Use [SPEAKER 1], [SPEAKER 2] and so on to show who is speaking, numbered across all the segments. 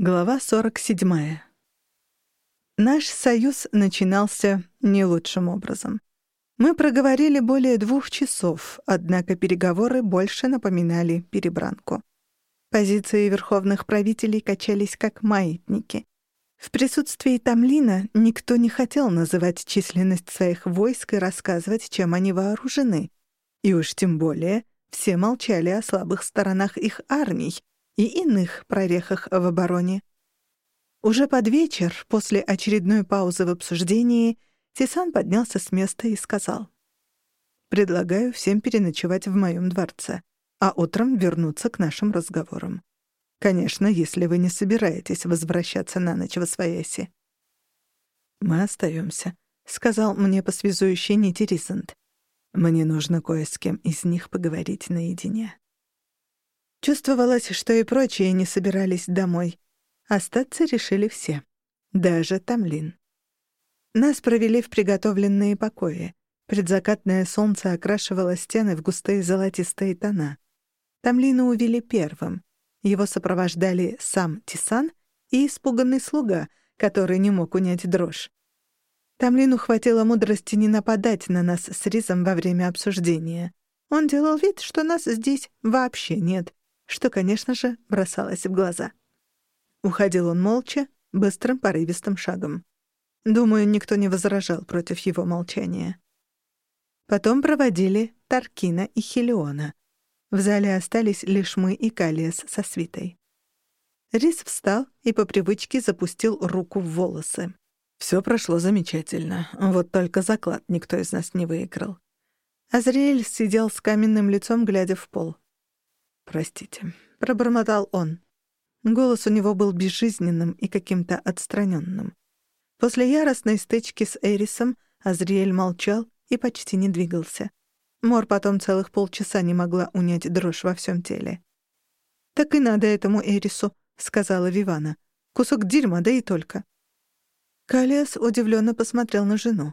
[SPEAKER 1] Глава 47. Наш союз начинался не лучшим образом. Мы проговорили более двух часов, однако переговоры больше напоминали перебранку. Позиции верховных правителей качались как маятники. В присутствии Тамлина никто не хотел называть численность своих войск и рассказывать, чем они вооружены. И уж тем более все молчали о слабых сторонах их армий, и иных прорехах в обороне. Уже под вечер, после очередной паузы в обсуждении, Тисан поднялся с места и сказал, «Предлагаю всем переночевать в моем дворце, а утром вернуться к нашим разговорам. Конечно, если вы не собираетесь возвращаться на ночь в Освояси». «Мы остаемся», — сказал мне по связующей нити Ризант. «Мне нужно кое с кем из них поговорить наедине». Чувствовалось, что и прочие не собирались домой. Остаться решили все. Даже Тамлин. Нас провели в приготовленные покои. Предзакатное солнце окрашивало стены в густые золотистые тона. Тамлина увели первым. Его сопровождали сам Тисан и испуганный слуга, который не мог унять дрожь. Тамлину хватило мудрости не нападать на нас с Ризом во время обсуждения. Он делал вид, что нас здесь вообще нет, что, конечно же, бросалось в глаза. Уходил он молча, быстрым порывистым шагом. Думаю, никто не возражал против его молчания. Потом проводили Таркина и Хелиона. В зале остались лишь мы и Калиас со свитой. Рис встал и по привычке запустил руку в волосы. Все прошло замечательно, вот только заклад никто из нас не выиграл. Азриэль сидел с каменным лицом, глядя в пол. «Простите», — пробормотал он. Голос у него был безжизненным и каким-то отстраненным. После яростной стычки с Эрисом Азриэль молчал и почти не двигался. Мор потом целых полчаса не могла унять дрожь во всем теле. «Так и надо этому Эрису», — сказала Вивана. «Кусок дерьма, да и только». Калиас удивленно посмотрел на жену.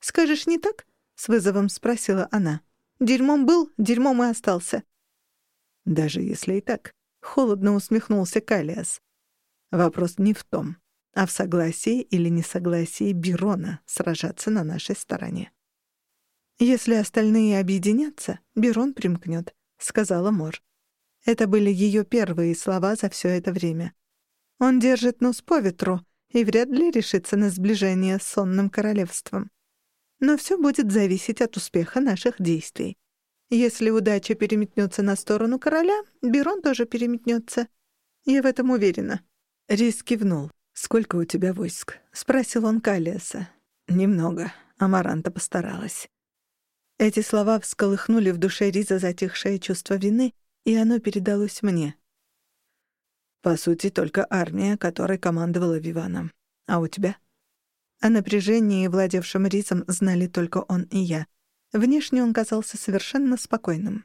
[SPEAKER 1] «Скажешь, не так?» — с вызовом спросила она. «Дерьмом был, дерьмом и остался. Даже если и так, холодно усмехнулся Калиас. Вопрос не в том, а в согласии или несогласии Бирона сражаться на нашей стороне. «Если остальные объединятся, Бирон примкнет», — сказала Мор. Это были ее первые слова за все это время. Он держит нос по ветру и вряд ли решится на сближение с сонным королевством. Но все будет зависеть от успеха наших действий. Если удача переметнется на сторону короля, Берон тоже переметнется. Я в этом уверена». Рис кивнул. «Сколько у тебя войск?» — спросил он Калиаса. «Немного. Амаранта постаралась». Эти слова всколыхнули в душе Риза затихшее чувство вины, и оно передалось мне. «По сути, только армия, которой командовала Вивана. А у тебя?» О напряжении, владевшем Ризом, знали только он и я — Внешне он казался совершенно спокойным.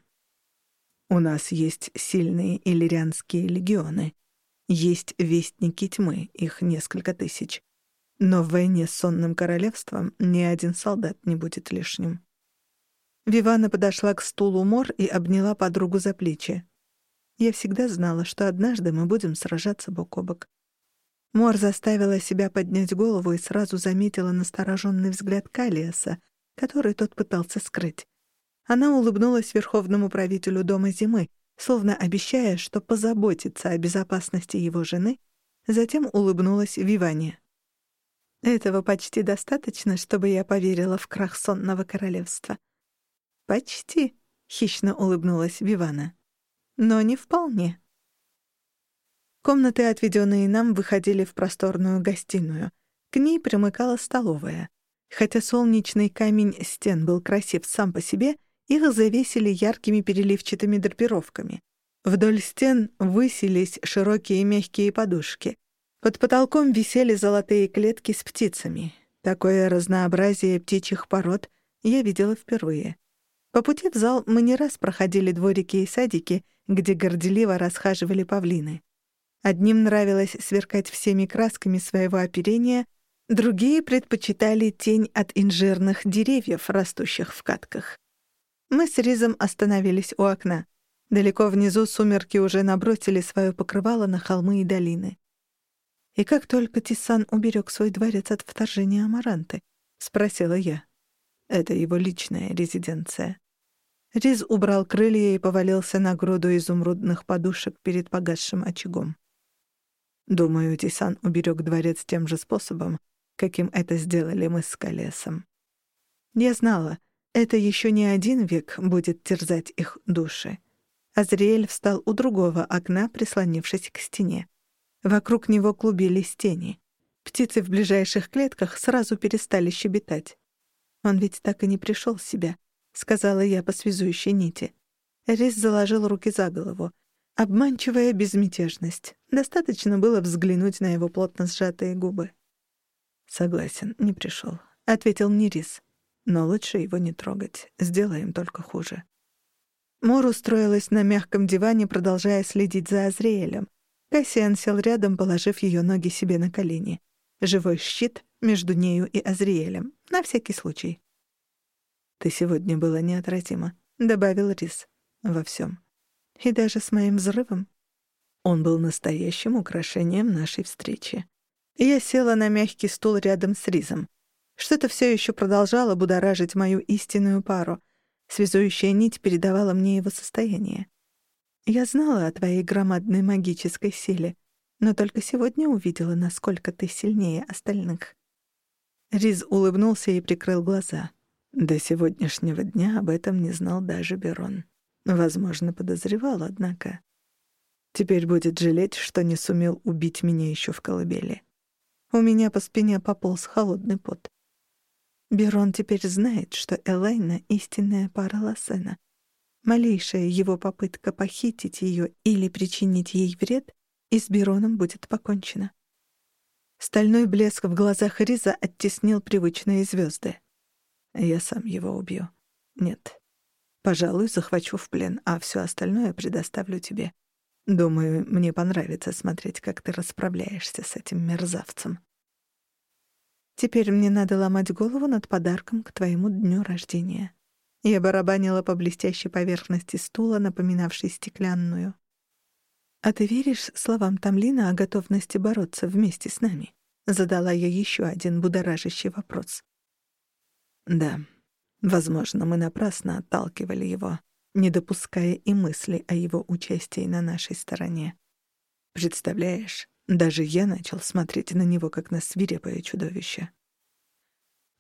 [SPEAKER 1] «У нас есть сильные иллирианские легионы. Есть вестники тьмы, их несколько тысяч. Но в войне с сонным королевством ни один солдат не будет лишним». Вивана подошла к стулу Мор и обняла подругу за плечи. Я всегда знала, что однажды мы будем сражаться бок о бок. Мор заставила себя поднять голову и сразу заметила настороженный взгляд Калиаса, который тот пытался скрыть. Она улыбнулась верховному правителю Дома Зимы, словно обещая, что позаботится о безопасности его жены, затем улыбнулась Виване. «Этого почти достаточно, чтобы я поверила в крах сонного королевства». «Почти», — хищно улыбнулась Вивана. «Но не вполне». Комнаты, отведенные нам, выходили в просторную гостиную. К ней примыкала столовая. Хотя солнечный камень стен был красив сам по себе, их завесили яркими переливчатыми драпировками. Вдоль стен высились широкие мягкие подушки. Под потолком висели золотые клетки с птицами. Такое разнообразие птичьих пород я видела впервые. По пути в зал мы не раз проходили дворики и садики, где горделиво расхаживали павлины. Одним нравилось сверкать всеми красками своего оперения, Другие предпочитали тень от инжирных деревьев, растущих в катках. Мы с Ризом остановились у окна. Далеко внизу сумерки уже набросили свое покрывало на холмы и долины. «И как только Тисан уберег свой дворец от вторжения Амаранты?» — спросила я. «Это его личная резиденция». Риз убрал крылья и повалился на груду изумрудных подушек перед погасшим очагом. Думаю, Тисан уберег дворец тем же способом, каким это сделали мы с Колесом. Я знала, это еще не один век будет терзать их души. Азриэль встал у другого окна, прислонившись к стене. Вокруг него клубились тени. Птицы в ближайших клетках сразу перестали щебетать. «Он ведь так и не пришел в себя», — сказала я по связующей нити. Рис заложил руки за голову. Обманчивая безмятежность. Достаточно было взглянуть на его плотно сжатые губы. «Согласен, не пришел, ответил мне Рис. «Но лучше его не трогать. Сделаем только хуже». Мор устроилась на мягком диване, продолжая следить за Азриэлем. Кассиан сел рядом, положив ее ноги себе на колени. Живой щит между нею и Азриэлем, на всякий случай. «Ты сегодня была неотразима», — добавил Рис. «Во всем. И даже с моим взрывом». Он был настоящим украшением нашей встречи. Я села на мягкий стул рядом с Ризом. Что-то все еще продолжало будоражить мою истинную пару. Связующая нить передавала мне его состояние. Я знала о твоей громадной магической силе, но только сегодня увидела, насколько ты сильнее остальных». Риз улыбнулся и прикрыл глаза. До сегодняшнего дня об этом не знал даже Берон. Возможно, подозревал, однако. Теперь будет жалеть, что не сумел убить меня еще в колыбели. У меня по спине пополз холодный пот. Берон теперь знает, что Элайна — истинная пара Лассена, Малейшая его попытка похитить ее или причинить ей вред, и с Бироном будет покончено. Стальной блеск в глазах Риза оттеснил привычные звезды. Я сам его убью. Нет. Пожалуй, захвачу в плен, а все остальное предоставлю тебе. Думаю, мне понравится смотреть, как ты расправляешься с этим мерзавцем. Теперь мне надо ломать голову над подарком к твоему дню рождения. Я барабанила по блестящей поверхности стула, напоминавшей стеклянную. «А ты веришь словам Тамлина о готовности бороться вместе с нами?» Задала я еще один будоражащий вопрос. «Да. Возможно, мы напрасно отталкивали его, не допуская и мысли о его участии на нашей стороне. Представляешь, даже я начал смотреть на него как на свирепое чудовище.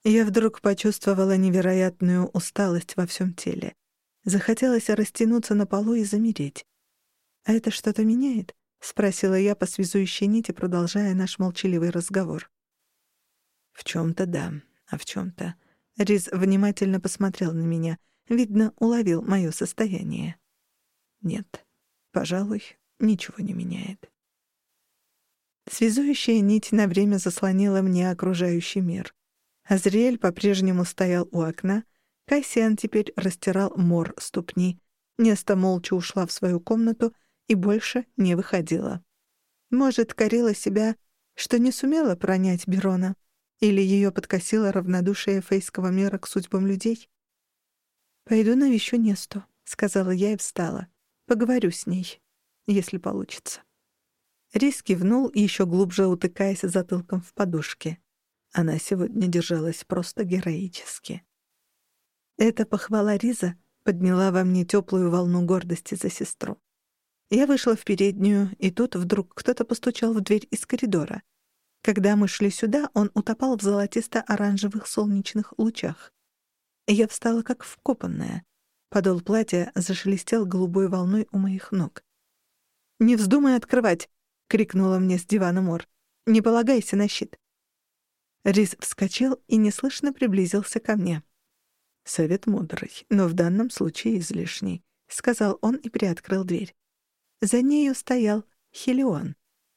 [SPEAKER 1] Я вдруг почувствовала невероятную усталость во всем теле. Захотелось растянуться на полу и замереть. «А это что-то меняет?» — спросила я по связующей нити, продолжая наш молчаливый разговор. «В чем-то да, а в чем-то...» Риз внимательно посмотрел на меня. Видно, уловил мое состояние. «Нет, пожалуй, ничего не меняет». Связующая нить на время заслонила мне окружающий мир. Азриэль по-прежнему стоял у окна, Кассиан теперь растирал мор ступни. Неста молча ушла в свою комнату и больше не выходила. Может, корила себя, что не сумела пронять Берона, или ее подкосило равнодушие фейского мира к судьбам людей? «Пойду навещу Несту», — сказала я и встала. «Поговорю с ней, если получится». Рис кивнул, еще глубже утыкаясь затылком в подушке. Она сегодня держалась просто героически. Эта похвала Риза подняла во мне теплую волну гордости за сестру. Я вышла в переднюю, и тут вдруг кто-то постучал в дверь из коридора. Когда мы шли сюда, он утопал в золотисто-оранжевых солнечных лучах. Я встала как вкопанная. Подол платья зашелестел голубой волной у моих ног. «Не вздумай открывать!» — крикнула мне с дивана Мор. «Не полагайся на щит. Рис вскочил и неслышно приблизился ко мне. «Совет мудрый, но в данном случае излишний», — сказал он и приоткрыл дверь. За нею стоял Хелион.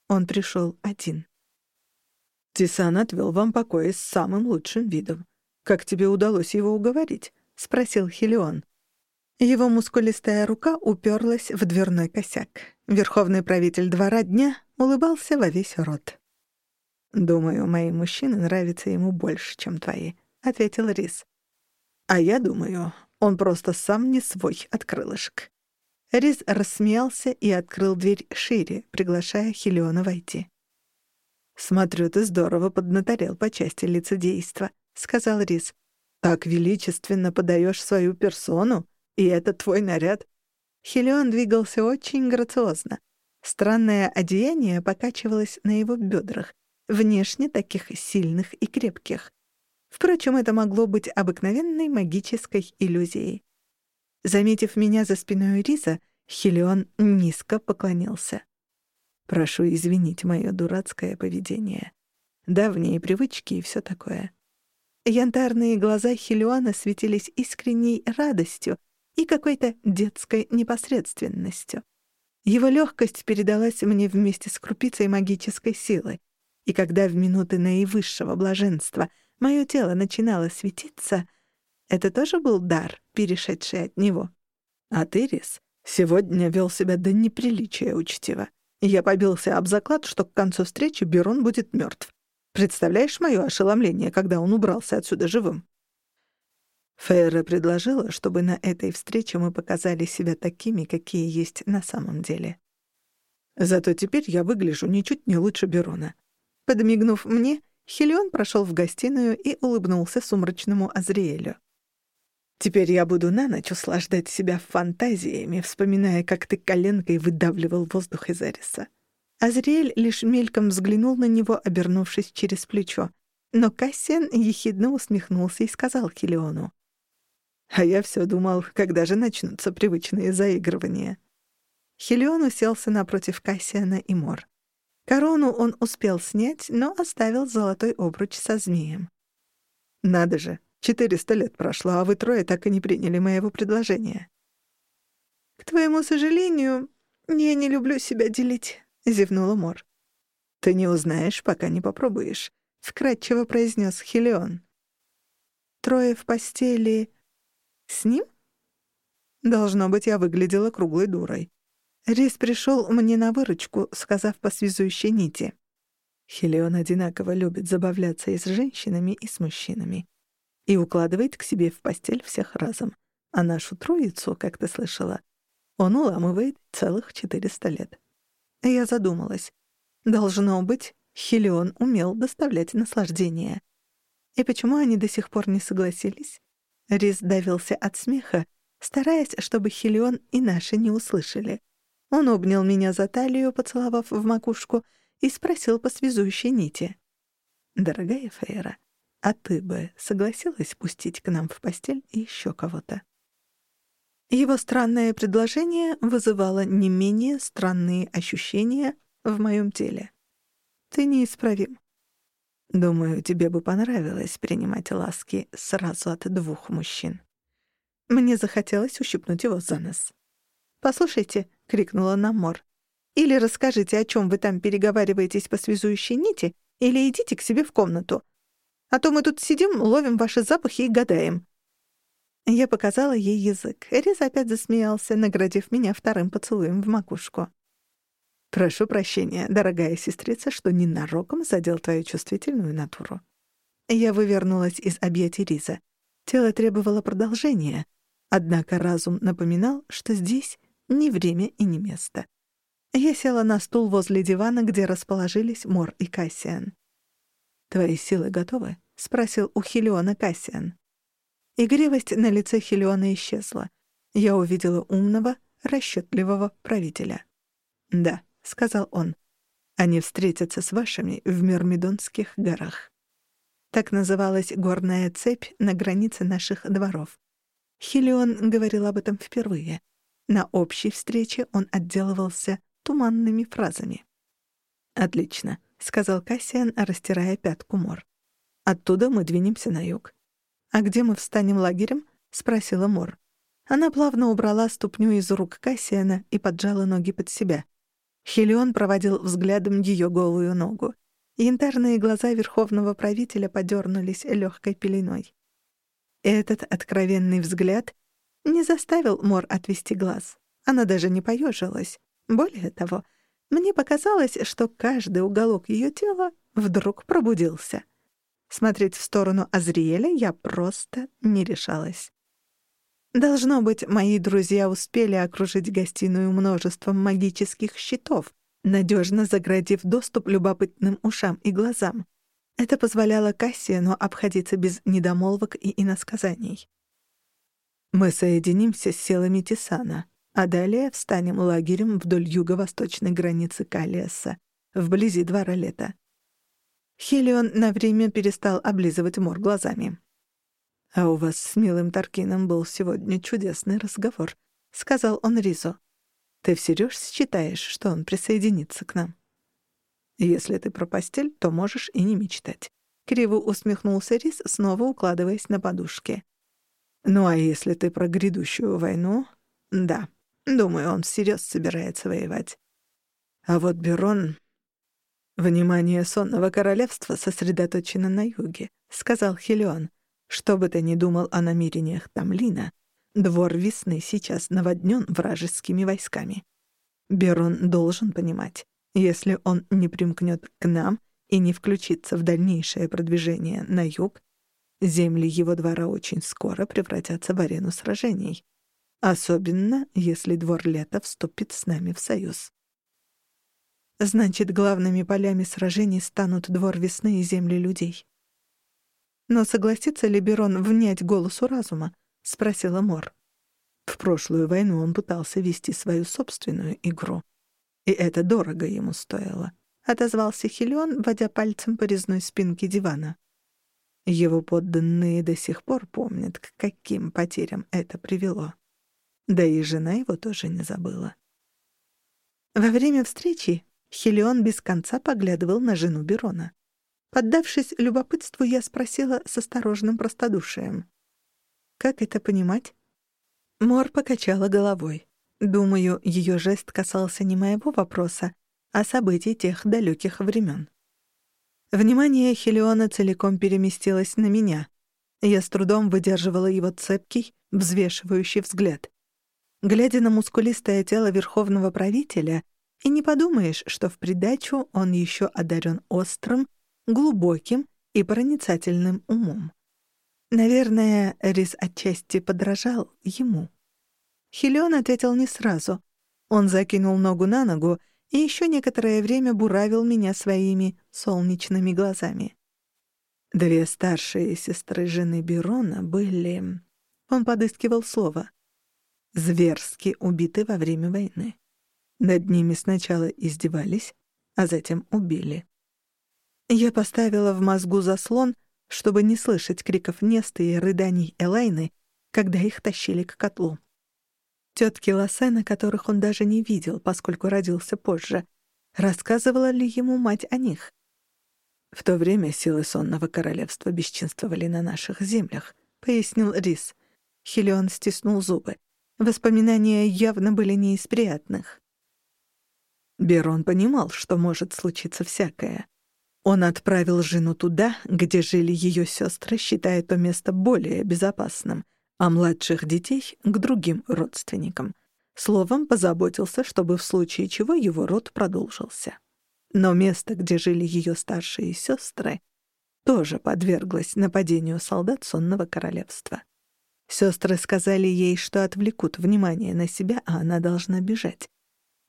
[SPEAKER 1] Он пришел один. «Тисан отвел вам покои с самым лучшим видом. Как тебе удалось его уговорить?» — спросил Хелион. Его мускулистая рука уперлась в дверной косяк. Верховный правитель двора дня улыбался во весь рот. «Думаю, мои мужчины нравятся ему больше, чем твои», — ответил Рис. «А я думаю, он просто сам не свой от крылышек». Рис рассмеялся и открыл дверь шире, приглашая Хелиона войти. «Смотрю, ты здорово поднаторел по части лицедейства», — сказал Рис. «Так величественно подаешь свою персону, и это твой наряд». Хелион двигался очень грациозно. Странное одеяние покачивалось на его бедрах, внешне таких сильных и крепких. Впрочем, это могло быть обыкновенной магической иллюзией. Заметив меня за спиной Риза, Хелион низко поклонился. Прошу извинить мое дурацкое поведение. Давние привычки и все такое. Янтарные глаза Хелиона светились искренней радостью и какой-то детской непосредственностью. Его легкость передалась мне вместе с крупицей магической силы, и когда в минуты наивысшего блаженства мое тело начинало светиться, это тоже был дар, перешедший от него. А Тырис сегодня вел себя до неприличия учтиво. Я побился об заклад, что к концу встречи Берон будет мертв. Представляешь мое ошеломление, когда он убрался отсюда живым? Фейра предложила, чтобы на этой встрече мы показали себя такими, какие есть на самом деле. Зато теперь я выгляжу ничуть не лучше Берона. Подмигнув мне, Хелион прошел в гостиную и улыбнулся сумрачному Азриэлю. Теперь я буду на ночь услаждать себя фантазиями, вспоминая, как ты коленкой выдавливал воздух из Эриса. Азриэль лишь мельком взглянул на него, обернувшись через плечо. Но Кассиан ехидно усмехнулся и сказал Хелиону. «А я все думал, когда же начнутся привычные заигрывания». Хелион уселся напротив Кассиана и Мор. Корону он успел снять, но оставил золотой обруч со змеем. «Надо же, Четыреста лет прошло, а вы трое так и не приняли моего предложения». «К твоему сожалению, я не люблю себя делить», — зевнула Мор. «Ты не узнаешь, пока не попробуешь», — вкратчиво произнес Хелион. «Трое в постели... с ним?» Должно быть, я выглядела круглой дурой. Рис пришел мне на выручку, сказав по связующей нити. Хелион одинаково любит забавляться и с женщинами, и с мужчинами и укладывает к себе в постель всех разом. А нашу троицу, как ты слышала, он уламывает целых четыреста лет. Я задумалась. Должно быть, Хелион умел доставлять наслаждение. И почему они до сих пор не согласились? Рис давился от смеха, стараясь, чтобы Хелион и наши не услышали. Он обнял меня за талию, поцеловав в макушку, и спросил по связующей нити. «Дорогая Фейра, а ты бы согласилась пустить к нам в постель еще кого-то?» Его странное предложение вызывало не менее странные ощущения в моем теле. «Ты неисправим. Думаю, тебе бы понравилось принимать ласки сразу от двух мужчин». Мне захотелось ущипнуть его за нос. «Послушайте», — крикнула Намор, — «или расскажите, о чем вы там переговариваетесь по связующей нити, или идите к себе в комнату. А то мы тут сидим, ловим ваши запахи и гадаем». Я показала ей язык. Эрис опять засмеялся, наградив меня вторым поцелуем в макушку. «Прошу прощения, дорогая сестрица, что ненароком задел твою чувствительную натуру». Я вывернулась из объятий Риза. Тело требовало продолжения, однако разум напоминал, что здесь не время и не место. Я села на стул возле дивана, где расположились Мор и Кассиан. «Твои силы готовы?» — спросил у Хелиона Кассиан. Игривость на лице Хелиона исчезла. Я увидела умного, расчетливого правителя. «Да», — сказал он, — «они встретятся с вашими в Мирмидонских горах». Так называлась горная цепь на границе наших дворов. Хелион говорил об этом впервые. На общей встрече он отделывался туманными фразами. «Отлично», — сказал Кассиан, растирая пятку Мор. «Оттуда мы двинемся на юг». «А где мы встанем лагерем?» — спросила Мор. Она плавно убрала ступню из рук Кассиана и поджала ноги под себя. Хелион проводил взглядом ее голую ногу. Янтарные глаза верховного правителя подернулись легкой пеленой. Этот откровенный взгляд не заставил Мор отвести глаз. Она даже не поежилась. Более того, мне показалось, что каждый уголок ее тела вдруг пробудился. Смотреть в сторону Азриэля я просто не решалась. Должно быть, мои друзья успели окружить гостиную множеством магических щитов, надежно заградив доступ любопытным ушам и глазам. Это позволяло Кассиану обходиться без недомолвок и иносказаний. «Мы соединимся с силами Тисана, а далее встанем лагерем вдоль юго-восточной границы Калиаса, вблизи двора лета». Хелион на время перестал облизывать мор глазами. «А у вас с милым Таркином был сегодня чудесный разговор», — сказал он Ризу. «Ты всерьез считаешь, что он присоединится к нам?» Если ты про постель, то можешь и не мечтать. Криво усмехнулся Рис, снова укладываясь на подушке. Ну а если ты про грядущую войну? Да. Думаю, он всерьез собирается воевать. А вот Берон... «Внимание сонного королевства сосредоточено на юге», — сказал Хелион. «Что бы ты ни думал о намерениях Тамлина, двор весны сейчас наводнен вражескими войсками. Берон должен понимать, если он не примкнет к нам и не включится в дальнейшее продвижение на юг, земли его двора очень скоро превратятся в арену сражений. Особенно, если двор лета вступит с нами в союз. Значит, главными полями сражений станут двор весны и земли людей. Но согласится ли Берон внять голосу разума? — спросила Мор. В прошлую войну он пытался вести свою собственную игру. И это дорого ему стоило, — отозвался Хелион, водя пальцем по резной спинке дивана. Его подданные до сих пор помнят, к каким потерям это привело. Да и жена его тоже не забыла. Во время встречи Хелион без конца поглядывал на жену Берона. Поддавшись любопытству, я спросила с осторожным простодушием. «Как это понимать?» Мор покачала головой. Думаю, ее жест касался не моего вопроса, а событий тех далеких времен. Внимание Хелиона целиком переместилось на меня. Я с трудом выдерживала его цепкий, взвешивающий взгляд. Глядя на мускулистое тело верховного правителя, и не подумаешь, что в придачу он еще одарен острым, глубоким и проницательным умом. Наверное, Рис отчасти подражал ему. Хелион ответил не сразу. Он закинул ногу на ногу и еще некоторое время буравил меня своими солнечными глазами. Две старшие сестры жены Берона были... Он подыскивал слово. Зверски убиты во время войны. Над ними сначала издевались, а затем убили. Я поставила в мозгу заслон, чтобы не слышать криков Несты и рыданий Элайны, когда их тащили к котлу. Тетки Лассена, которых он даже не видел, поскольку родился позже. Рассказывала ли ему мать о них? «В то время силы сонного королевства бесчинствовали на наших землях», — пояснил Рис. Хелион стиснул зубы. Воспоминания явно были не из приятных. Берон понимал, что может случиться всякое. Он отправил жену туда, где жили ее сестры, считая то место более безопасным — а младших детей — к другим родственникам. Словом, позаботился, чтобы в случае чего его род продолжился. Но место, где жили ее старшие сестры, тоже подверглось нападению солдат сонного королевства. Сестры сказали ей, что отвлекут внимание на себя, а она должна бежать.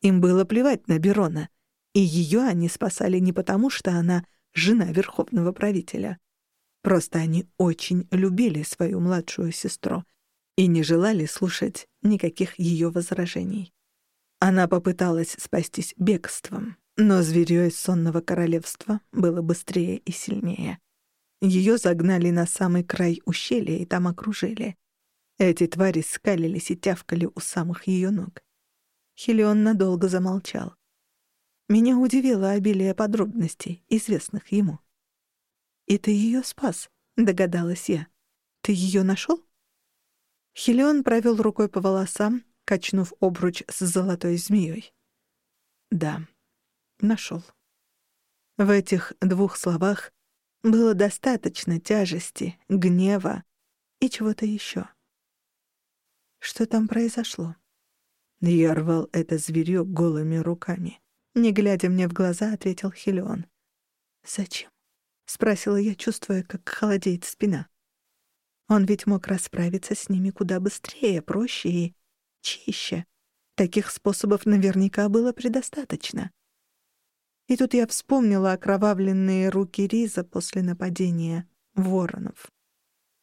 [SPEAKER 1] Им было плевать на Берона, и ее они спасали не потому, что она жена верховного правителя — Просто они очень любили свою младшую сестру и не желали слушать никаких ее возражений. Она попыталась спастись бегством, но зверьё из сонного королевства было быстрее и сильнее. Ее загнали на самый край ущелья и там окружили. Эти твари скалились и тявкали у самых ее ног. Хелион надолго замолчал. Меня удивило обилие подробностей, известных ему. «И ты ее спас», — догадалась я. «Ты ее нашел?» Хелион провел рукой по волосам, качнув обруч с золотой змеей. «Да, нашел». В этих двух словах было достаточно тяжести, гнева и чего-то еще. Что там произошло? Я рвал это зверьё голыми руками. Не глядя мне в глаза, ответил Хелион. «Зачем?» — спросила я, чувствуя, как холодеет спина. Он ведь мог расправиться с ними куда быстрее, проще и чище. Таких способов наверняка было предостаточно. И тут я вспомнила окровавленные руки Риза после нападения воронов.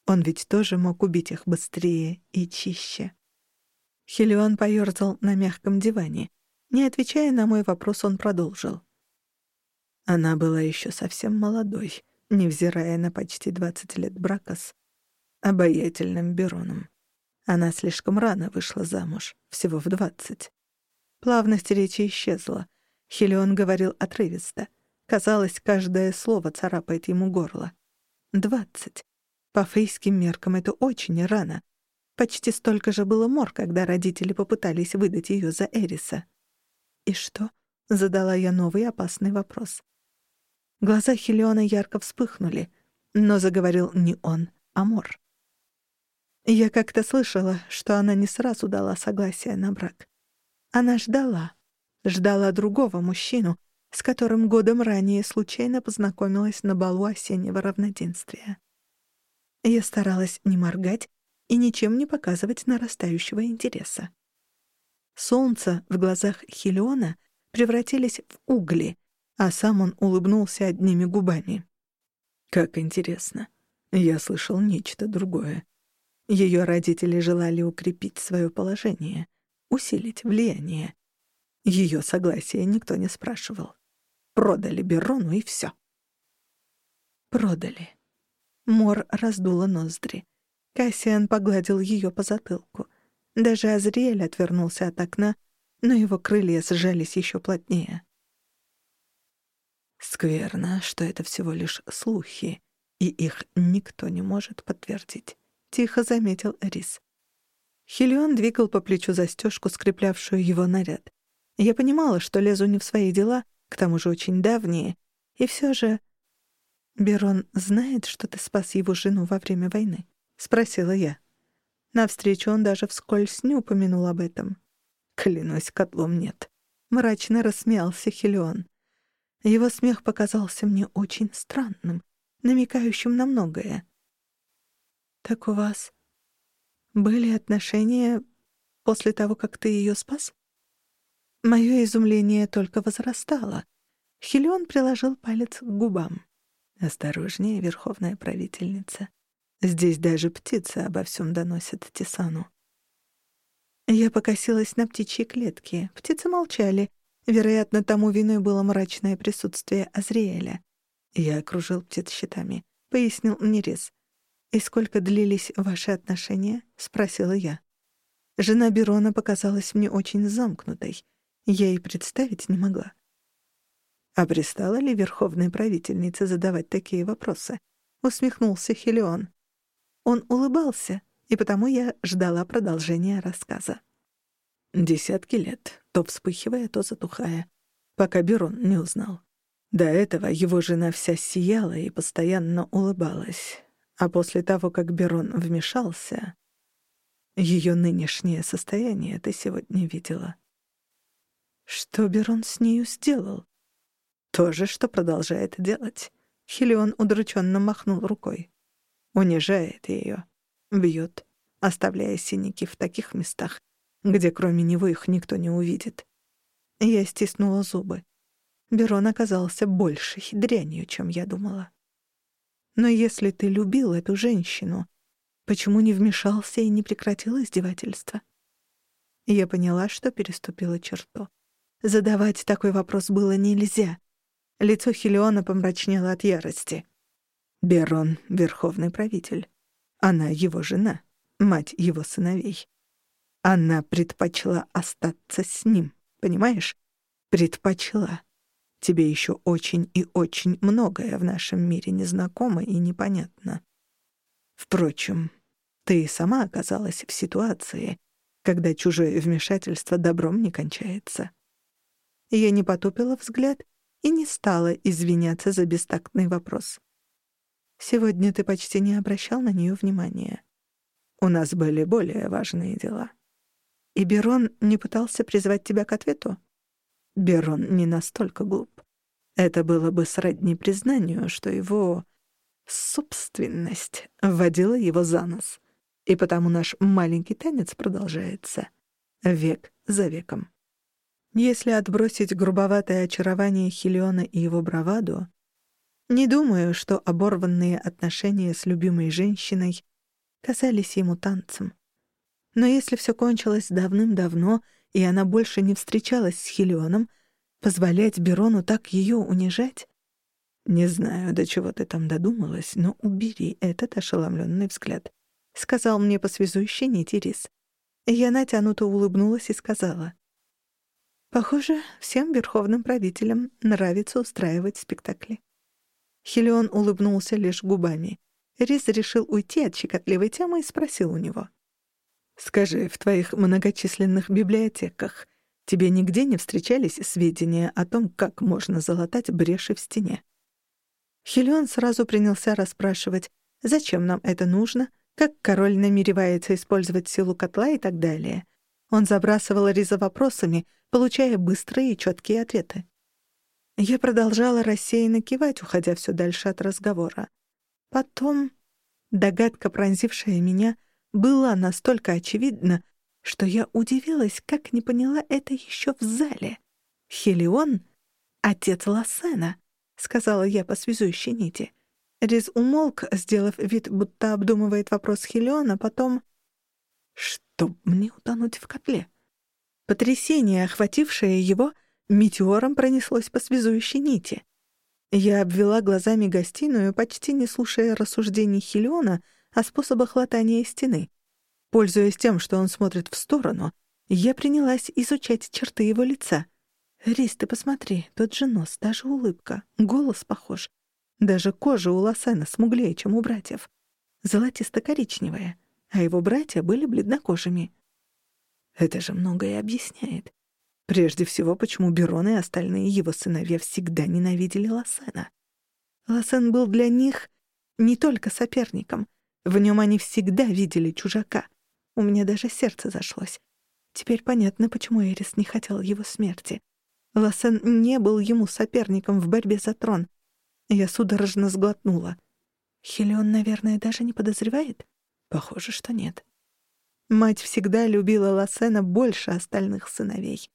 [SPEAKER 1] Он ведь тоже мог убить их быстрее и чище. Хелион поёрзал на мягком диване. Не отвечая на мой вопрос, он продолжил. Она была еще совсем молодой, невзирая на почти двадцать лет брака с обаятельным Бероном. Она слишком рано вышла замуж, всего в двадцать. Плавность речи исчезла. Хелион говорил отрывисто. Казалось, каждое слово царапает ему горло. Двадцать. По фейским меркам это очень рано. Почти столько же было мор, когда родители попытались выдать ее за Эриса. «И что?» — задала я новый опасный вопрос. Глаза Хелиона ярко вспыхнули, но заговорил не он, а Мор. Я как-то слышала, что она не сразу дала согласие на брак. Она ждала, ждала другого мужчину, с которым годом ранее случайно познакомилась на балу осеннего равноденствия. Я старалась не моргать и ничем не показывать нарастающего интереса. Солнце в глазах Хелиона превратились в угли, а сам он улыбнулся одними губами. «Как интересно. Я слышал нечто другое. Ее родители желали укрепить свое положение, усилить влияние. Ее согласия никто не спрашивал. Продали Берону и все. Продали. Мор раздула ноздри. Кассиан погладил ее по затылку. Даже Азриэль отвернулся от окна, но его крылья сжались еще плотнее. Скверно, что это всего лишь слухи, и их никто не может подтвердить. — тихо заметил Рис. Хелион двигал по плечу застежку, скреплявшую его наряд. Я понимала, что лезу не в свои дела, к тому же очень давние, и все же... «Берон знает, что ты спас его жену во время войны?» — спросила я. Навстречу он даже вскользь не упомянул об этом. «Клянусь, котлом нет». Мрачно рассмеялся Хелион. Его смех показался мне очень странным, намекающим на многое. «Так у вас были отношения после того, как ты ее спас?» Мое изумление только возрастало. Хелион приложил палец к губам. «Осторожнее, верховная правительница. Здесь даже птицы обо всем доносят Тисану». Я покосилась на птичьи клетки. Птицы молчали. Вероятно, тому виной было мрачное присутствие Азриэля. Я окружил птиц щитами, — пояснил Нерез. «И сколько длились ваши отношения?» — спросила я. Жена Берона показалась мне очень замкнутой. Я и представить не могла. «А пристала ли верховной правительнице задавать такие вопросы?» — усмехнулся Хелион. Он улыбался, и потому я ждала продолжения рассказа. Десятки лет, то вспыхивая, то затухая, пока Берон не узнал. До этого его жена вся сияла и постоянно улыбалась. А после того, как Берон вмешался, ее нынешнее состояние ты сегодня видела. Что Берон с нею сделал? То же, что продолжает делать. Хелион удрученно махнул рукой. Унижает ее, бьет, оставляя синяки в таких местах, где кроме него их никто не увидит. Я стиснула зубы. Берон оказался большей дрянью, чем я думала. Но если ты любил эту женщину, почему не вмешался и не прекратил издевательство? Я поняла, что переступила черту. Задавать такой вопрос было нельзя. Лицо Хелиона помрачнело от ярости. Берон — верховный правитель. Она — его жена, мать его сыновей. Она предпочла остаться с ним, понимаешь? Предпочла. Тебе еще очень и очень многое в нашем мире незнакомо и непонятно. Впрочем, ты сама оказалась в ситуации, когда чужое вмешательство добром не кончается. Я не потупила взгляд и не стала извиняться за бестактный вопрос. Сегодня ты почти не обращал на нее внимания. У нас были более важные дела. И Берон не пытался призвать тебя к ответу? Берон не настолько глуп. Это было бы сродни признанию, что его собственность вводила его за нос. И потому наш маленький танец продолжается век за веком. Если отбросить грубоватое очарование Хелиона и его браваду, не думаю, что оборванные отношения с любимой женщиной казались ему танцем. Но если все кончилось давным-давно, и она больше не встречалась с Хелионом, позволять Берону так ее унижать? Не знаю, до чего ты там додумалась, но убери этот ошеломленный взгляд, — сказал мне по связующей нити Рис. Я натянуто улыбнулась и сказала. Похоже, всем верховным правителям нравится устраивать спектакли. Хелион улыбнулся лишь губами. Рис решил уйти от щекотливой темы и спросил у него. «Скажи, в твоих многочисленных библиотеках тебе нигде не встречались сведения о том, как можно залатать бреши в стене?» Хелион сразу принялся расспрашивать, зачем нам это нужно, как король намеревается использовать силу котла и так далее. Он забрасывал Риза вопросами, получая быстрые и четкие ответы. Я продолжала рассеянно кивать, уходя все дальше от разговора. Потом догадка, пронзившая меня, была настолько очевидна, что я удивилась, как не поняла это еще в зале. «Хелион — отец Лассена», — сказала я по связующей нити. Риз умолк, сделав вид, будто обдумывает вопрос Хелиона, потом... Чтоб мне утонуть в котле? Потрясение, охватившее его, метеором пронеслось по связующей нити. Я обвела глазами гостиную, почти не слушая рассуждений Хелиона о способах латания стены. Пользуясь тем, что он смотрит в сторону, я принялась изучать черты его лица. «Рис, ты посмотри, тот же нос, даже улыбка, голос похож. Даже кожа у Лосена смуглее, чем у братьев. Золотисто-коричневая а его братья были бледнокожими. Это же многое объясняет. Прежде всего, почему Берон и остальные его сыновья всегда ненавидели Лосена. Лосен был для них не только соперником. В нем они всегда видели чужака. У меня даже сердце зашлось. Теперь понятно, почему Эрис не хотел его смерти. Лосен не был ему соперником в борьбе за трон. Я судорожно сглотнула. Хелион, наверное, даже не подозревает? Похоже, что нет. Мать всегда любила Лассена больше остальных сыновей.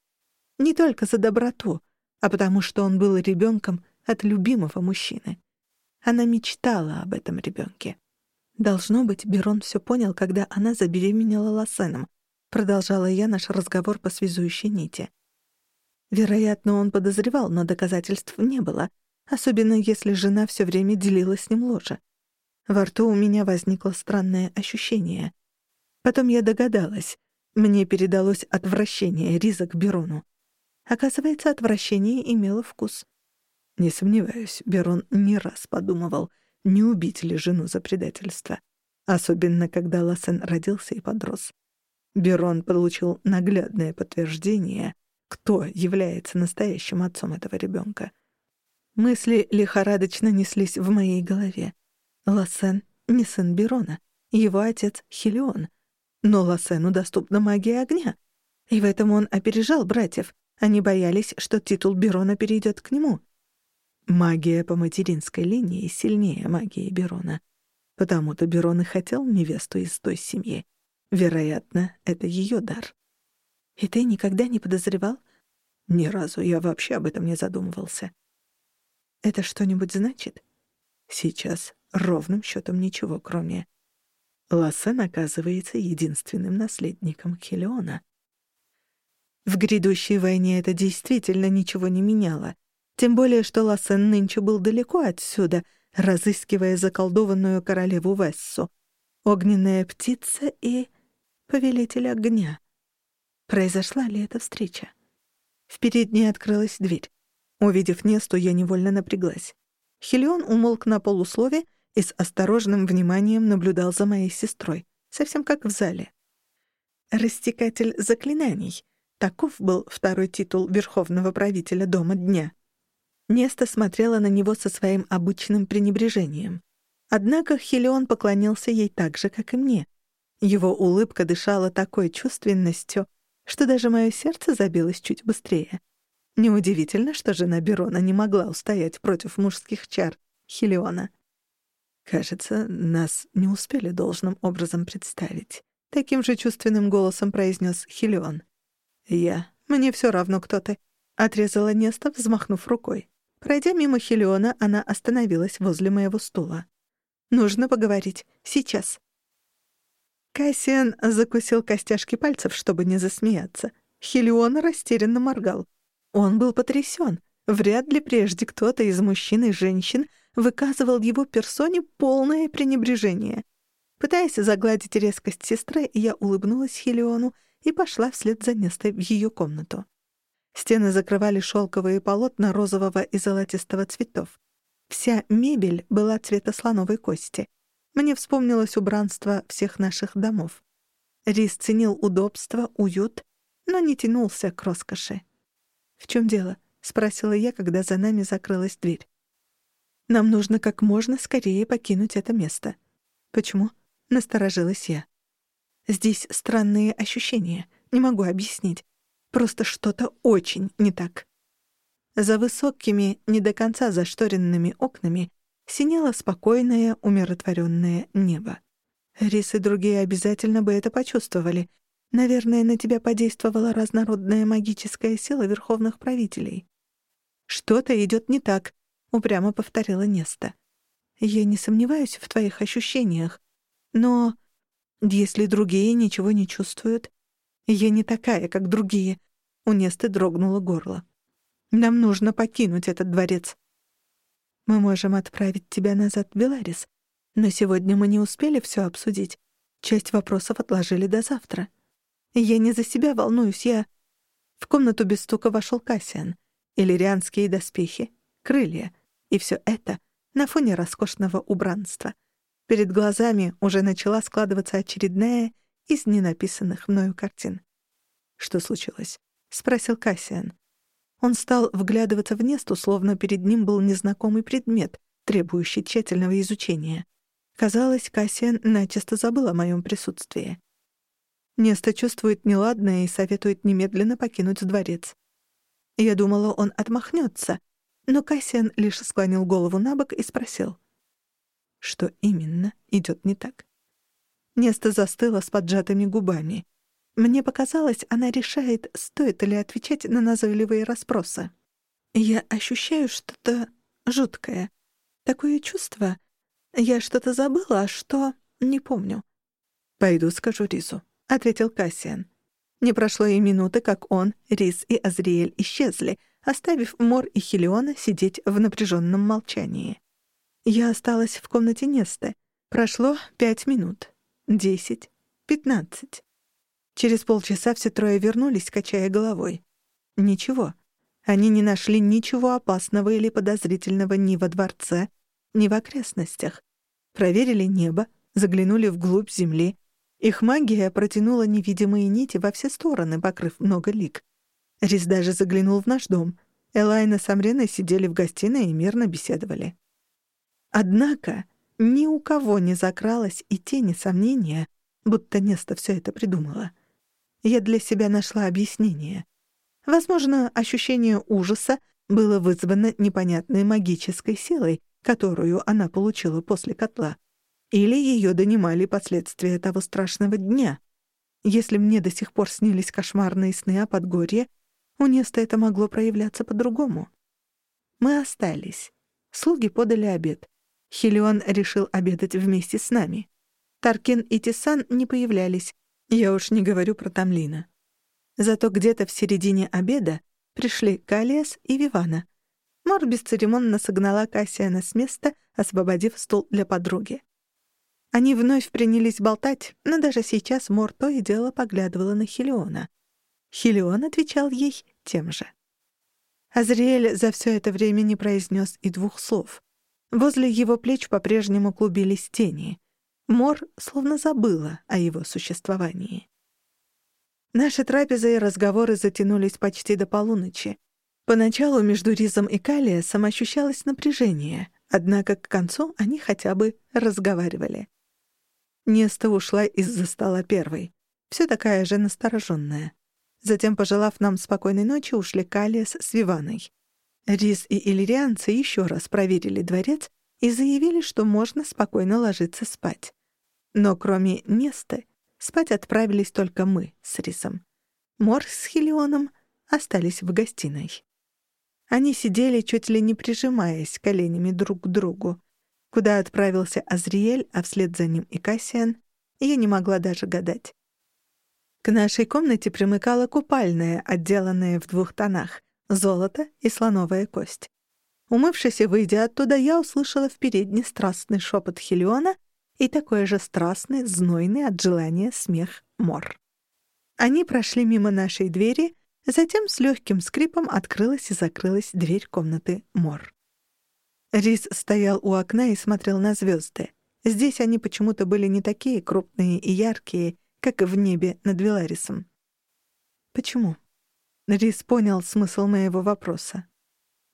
[SPEAKER 1] Не только за доброту, а потому что он был ребенком от любимого мужчины. Она мечтала об этом ребенке. Должно быть, Берон все понял, когда она забеременела Лассеном. Продолжала я наш разговор по связующей нити. Вероятно, он подозревал, но доказательств не было, особенно если жена все время делила с ним ложе. Во рту у меня возникло странное ощущение. Потом я догадалась. Мне передалось отвращение Риза к Берону. Оказывается, отвращение имело вкус. Не сомневаюсь, Берон не раз подумывал, не убить ли жену за предательство. Особенно, когда Лассен родился и подрос. Берон получил наглядное подтверждение, кто является настоящим отцом этого ребенка. Мысли лихорадочно неслись в моей голове. Лассен не сын Берона, его отец — Хелион. Но Лассену доступна магия огня. И в этом он опережал братьев. Они боялись, что титул Берона перейдет к нему. Магия по материнской линии сильнее магии Берона. Потому-то Берон и хотел невесту из той семьи. Вероятно, это ее дар. И ты никогда не подозревал? Ни разу я вообще об этом не задумывался. Это что-нибудь значит? Сейчас ровным счетом ничего, кроме... Лассен оказывается единственным наследником Хелиона. В грядущей войне это действительно ничего не меняло. Тем более, что Лассен нынче был далеко отсюда, разыскивая заколдованную королеву Вессу, огненная птица и повелитель огня. Произошла ли эта встреча? В передней открылась дверь. Увидев Несту, я невольно напряглась. Хелион умолк на полуслове и с осторожным вниманием наблюдал за моей сестрой, совсем как в зале. «Растекатель заклинаний» — таков был второй титул верховного правителя Дома Дня. Неста смотрела на него со своим обычным пренебрежением. Однако Хелион поклонился ей так же, как и мне. Его улыбка дышала такой чувственностью, что даже мое сердце забилось чуть быстрее. Неудивительно, что жена Берона не могла устоять против мужских чар Хелиона. Кажется, нас не успели должным образом представить. Таким же чувственным голосом произнес Хелион. Я «Мне все равно, кто ты», — отрезала Неста, взмахнув рукой. Пройдя мимо Хелиона, она остановилась возле моего стула. «Нужно поговорить. Сейчас». Кассиан закусил костяшки пальцев, чтобы не засмеяться. Хелион растерянно моргал. Он был потрясен. Вряд ли прежде кто-то из мужчин и женщин выказывал его персоне полное пренебрежение. Пытаясь загладить резкость сестры, я улыбнулась Хелиону и пошла вслед за Нестой в ее комнату. Стены закрывали шелковые полотна розового и золотистого цветов. Вся мебель была цвета слоновой кости. Мне вспомнилось убранство всех наших домов. Рис ценил удобство, уют, но не тянулся к роскоши. «В чем дело?» — спросила я, когда за нами закрылась дверь. «Нам нужно как можно скорее покинуть это место». «Почему?» — насторожилась я. «Здесь странные ощущения. Не могу объяснить. Просто что-то очень не так. За высокими, не до конца зашторенными окнами синело спокойное, умиротворенное небо. Рис и другие обязательно бы это почувствовали. Наверное, на тебя подействовала разнородная магическая сила верховных правителей. «Что-то идет не так», — упрямо повторила Неста. «Я не сомневаюсь в твоих ощущениях, но если другие ничего не чувствуют, я не такая, как другие. У Несты дрогнуло горло. Нам нужно покинуть этот дворец. Мы можем отправить тебя назад в Беларис, но сегодня мы не успели все обсудить. Часть вопросов отложили до завтра. Я не за себя волнуюсь, я... В комнату без стука вошел Кассиан. Иллирианские доспехи, крылья. И все это на фоне роскошного убранства. Перед глазами уже начала складываться очередная из ненаписанных мною картин. Что случилось? — спросил Кассиан. Он стал вглядываться в Несту, словно перед ним был незнакомый предмет, требующий тщательного изучения. Казалось, Кассиан начисто забыл о моем присутствии. Неста чувствует неладное и советует немедленно покинуть дворец. Я думала, он отмахнется, но Кассиан лишь склонил голову на бок и спросил. Что именно идет не так? Неста застыла с поджатыми губами. Мне показалось, она решает, стоит ли отвечать на назойливые расспросы. Я ощущаю что-то жуткое. Такое чувство. Я что-то забыла, а что — не помню. «Пойду скажу Ризу», — ответил Кассиан. Не прошло и минуты, как он, Риз и Азриэль исчезли, оставив Мор и Хелиона сидеть в напряженном молчании. Я осталась в комнате Несты. Прошло пять минут. Десять. Пятнадцать. Через полчаса все трое вернулись, качая головой. Ничего. Они не нашли ничего опасного или подозрительного ни во дворце, ни в окрестностях. Проверили небо, заглянули вглубь земли. Их магия протянула невидимые нити во все стороны, покрыв много лик. Рис даже заглянул в наш дом. Элайна с Амреной сидели в гостиной и мирно беседовали. Однако ни у кого не закралось и тени сомнения, будто Неста все это придумала — я для себя нашла объяснение. Возможно, ощущение ужаса было вызвано непонятной магической силой, которую она получила после котла. Или ее донимали последствия того страшного дня. Если мне до сих пор снились кошмарные сны о Подгорье, у Неста это могло проявляться по-другому. Мы остались. Слуги подали обед. Хелион решил обедать вместе с нами. Таркин и Тисан не появлялись, я уж не говорю про Тамлина. Зато где-то в середине обеда пришли Калиас и Вивана. Мор бесцеремонно согнала Кассиана с места, освободив стул для подруги. Они вновь принялись болтать, но даже сейчас Мор то и дело поглядывала на Хелиона. Хелион отвечал ей тем же. Азриэль за все это время не произнес и двух слов. Возле его плеч по-прежнему клубились тени. Мор словно забыла о его существовании. Наши трапезы и разговоры затянулись почти до полуночи. Поначалу между Ризом и Калиасом ощущалось напряжение, однако к концу они хотя бы разговаривали. Неста ушла из-за стола первой, все такая же настороженная. Затем, пожелав нам спокойной ночи, ушли Калиас с Виваной. Риз и иллирианцы еще раз проверили дворец и заявили, что можно спокойно ложиться спать. Но кроме Несты, спать отправились только мы с Рисом. Мор с Хелионом остались в гостиной. Они сидели, чуть ли не прижимаясь коленями друг к другу. Куда отправился Азриэль, а вслед за ним и Кассиан, я не могла даже гадать. К нашей комнате примыкала купальная, отделанная в двух тонах — золото и слоновая кость. Умывшись и выйдя оттуда, я услышала в передней страстный шепот Хелиона и такой же страстный, знойный от желания смех Мор. Они прошли мимо нашей двери, затем с легким скрипом открылась и закрылась дверь комнаты Мор. Рис стоял у окна и смотрел на звезды. Здесь они почему-то были не такие крупные и яркие, как в небе над Веларисом. «Почему?» Рис понял смысл моего вопроса.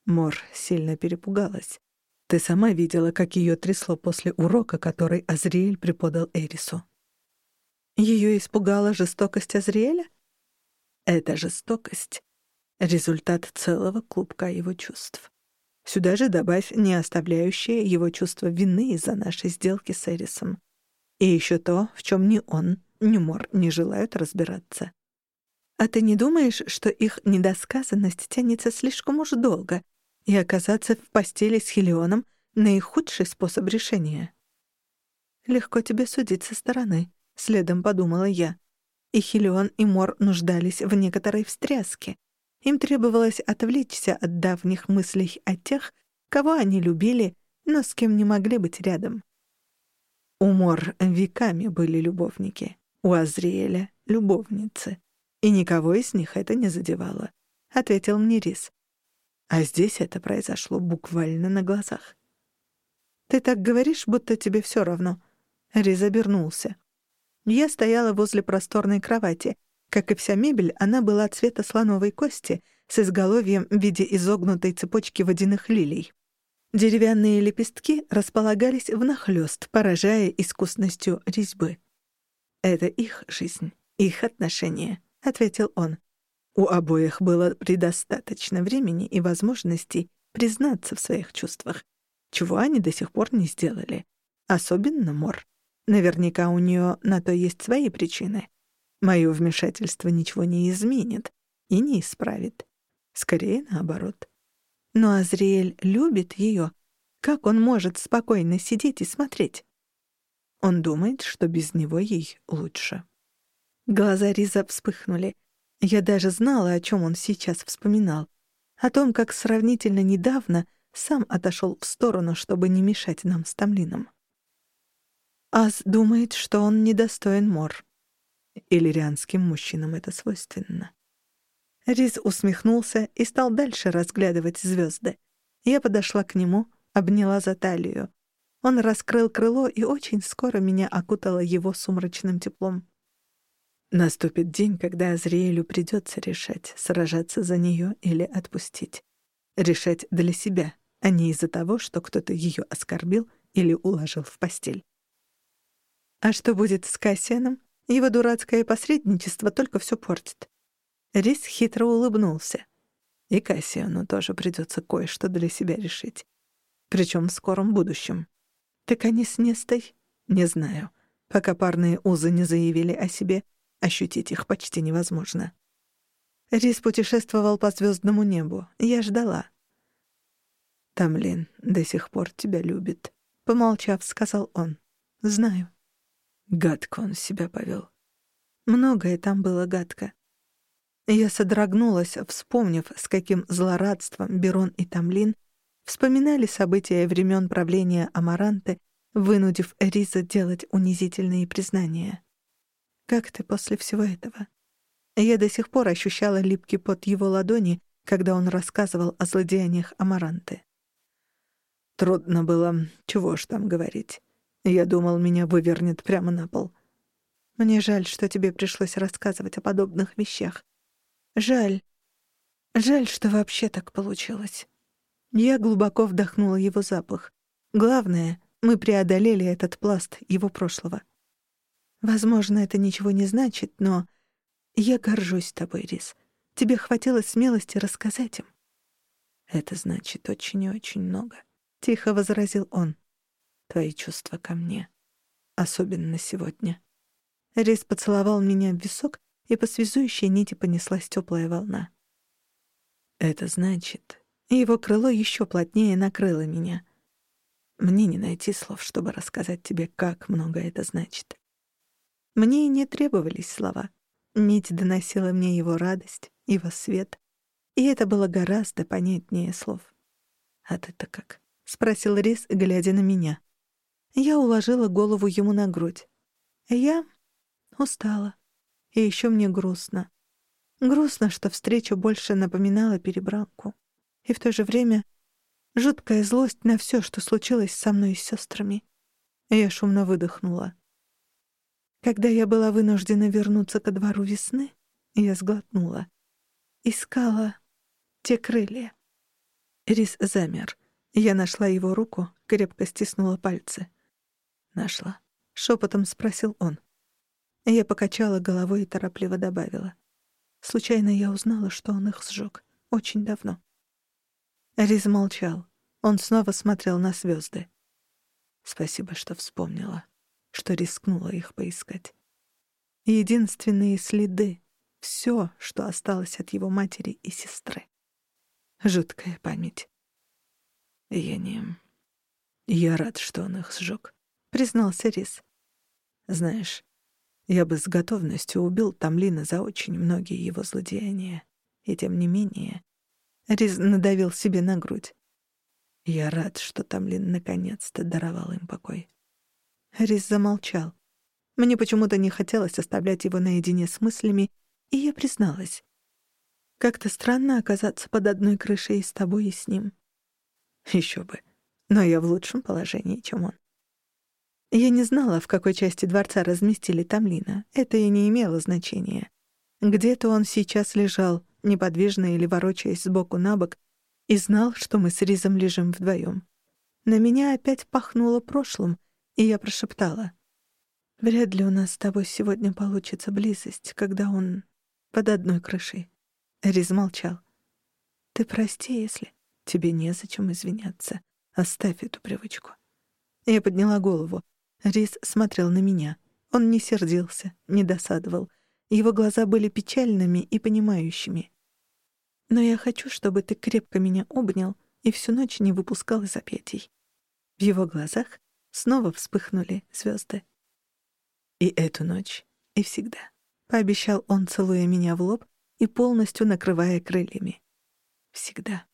[SPEAKER 1] Мор сильно перепугалась. Ты сама видела, как ее трясло после урока, который Азриэль преподал Эрису. Ее испугала жестокость Азриэля? Эта жестокость — результат целого клубка его чувств. Сюда же добавь не оставляющее его чувство вины из-за нашей сделки с Эрисом. И еще то, в чем ни он, Нюмор не желают разбираться. А ты не думаешь, что их недосказанность тянется слишком уж долго, и оказаться в постели с Хелионом — наихудший способ решения? Легко тебе судить со стороны, — следом подумала я. И Хелион, и Мор нуждались в некоторой встряске. Им требовалось отвлечься от давних мыслей о тех, кого они любили, но с кем не могли быть рядом. У Мор веками были любовники у Азриэля любовницы, и никого из них это не задевало, — ответил мне Рис. А здесь это произошло буквально на глазах. «Ты так говоришь, будто тебе все равно». Риз обернулся. Я стояла возле просторной кровати. Как и вся мебель, она была цвета слоновой кости с изголовьем в виде изогнутой цепочки водяных лилий. Деревянные лепестки располагались внахлёст, поражая искусностью резьбы. «Это их жизнь, их отношения», — ответил он. У обоих было предостаточно времени и возможностей признаться в своих чувствах, чего они до сих пор не сделали. Особенно Мор. Наверняка у нее на то есть свои причины. Мое вмешательство ничего не изменит и не исправит. Скорее наоборот. Но Азриэль любит ее. Как он может спокойно сидеть и смотреть? Он думает, что без него ей лучше. Глаза Риза вспыхнули. Я даже знала, о чем он сейчас вспоминал. О том, как сравнительно недавно сам отошел в сторону, чтобы не мешать нам с Тамлином. Аз думает, что он недостоин Мор. Иллирианским мужчинам это свойственно. Риз усмехнулся и стал дальше разглядывать звезды. Я подошла к нему, обняла за талию. Он раскрыл крыло, и очень скоро меня окутало его сумрачным теплом. Наступит день, когда Азриэлю придется решать, сражаться за нее или отпустить. Решать для себя, а не из-за того, что кто-то ее оскорбил или уложил в постель. А что будет с Кассианом? Его дурацкое посредничество только все портит. Рис хитро улыбнулся. И Кассиану тоже придется кое-что для себя решить. Причем в скором будущем. Так они с Нестой? Не знаю. Пока парные узы не заявили о себе, ощутить их почти невозможно. Рис путешествовал по звездному небу. Я ждала. «Тамлин до сих пор тебя любит», — помолчав, сказал он. «Знаю». Гадко он себя повел. Многое там было гадко. Я содрогнулась, вспомнив, с каким злорадством Берон и Тамлин вспоминали события времен правления Амаранты, вынудив Риза делать унизительные признания. «Как ты после всего этого?» Я до сих пор ощущала липкий пот его ладони, когда он рассказывал о злодеяниях Амаранты. Трудно было, чего ж там говорить. Я думал, меня вывернет прямо на пол. Мне жаль, что тебе пришлось рассказывать о подобных вещах. Жаль. Жаль, что вообще так получилось. Я глубоко вдохнула его запах. Главное, мы преодолели этот пласт его прошлого. Возможно, это ничего не значит, но я горжусь тобой, Рис. Тебе хватило смелости рассказать им. Это значит очень и очень много, — тихо возразил он. Твои чувства ко мне. Особенно сегодня. Рис поцеловал меня в висок, и по связующей нити понеслась теплая волна. Это значит... Его крыло еще плотнее накрыло меня. Мне не найти слов, чтобы рассказать тебе, как много это значит. Мне и не требовались слова. Нить доносила мне его радость, его свет, и это было гораздо понятнее слов. «А ты-то как?» — спросил Рис, глядя на меня. Я уложила голову ему на грудь. Я устала. И еще мне грустно. Грустно, что встреча больше напоминала перебранку. И в то же время жуткая злость на все, что случилось со мной и с сестрами. Я шумно выдохнула. Когда я была вынуждена вернуться ко двору весны, я сглотнула. Искала те крылья. Рис замер. Я нашла его руку, крепко стиснула пальцы. «Нашла?» — шепотом спросил он. Я покачала головой и торопливо добавила. Случайно я узнала, что он их сжег. Очень давно. Риз молчал. Он снова смотрел на звезды. Спасибо, что вспомнила, что рискнула их поискать. Единственные следы — все, что осталось от его матери и сестры. Жуткая память. Я не... Я рад, что он их сжег, признался Рис. Знаешь, я бы с готовностью убил Тамлина за очень многие его злодеяния. И тем не менее... Риз надавил себе на грудь. Я рад, что Тамлин наконец-то даровал им покой. Риз замолчал. Мне почему-то не хотелось оставлять его наедине с мыслями, и я призналась. Как-то странно оказаться под одной крышей с тобой и с ним. Еще бы. Но я в лучшем положении, чем он. Я не знала, в какой части дворца разместили Тамлина. Это и не имело значения. Где-то он сейчас лежал, неподвижно или ворочаясь сбоку на бок, и знал, что мы с Ризом лежим вдвоем. На меня опять пахнуло прошлым, и я прошептала. «Вряд ли у нас с тобой сегодня получится близость, когда он под одной крышей». Риз молчал. «Ты прости, если...» «Тебе незачем извиняться. Оставь эту привычку». Я подняла голову. Рис смотрел на меня. Он не сердился, не досадовал. Его глаза были печальными и понимающими. «Но я хочу, чтобы ты крепко меня обнял и всю ночь не выпускал из объятий». В его глазах снова вспыхнули звезды. «И эту ночь, и всегда», — пообещал он, целуя меня в лоб и полностью накрывая крыльями. «Всегда».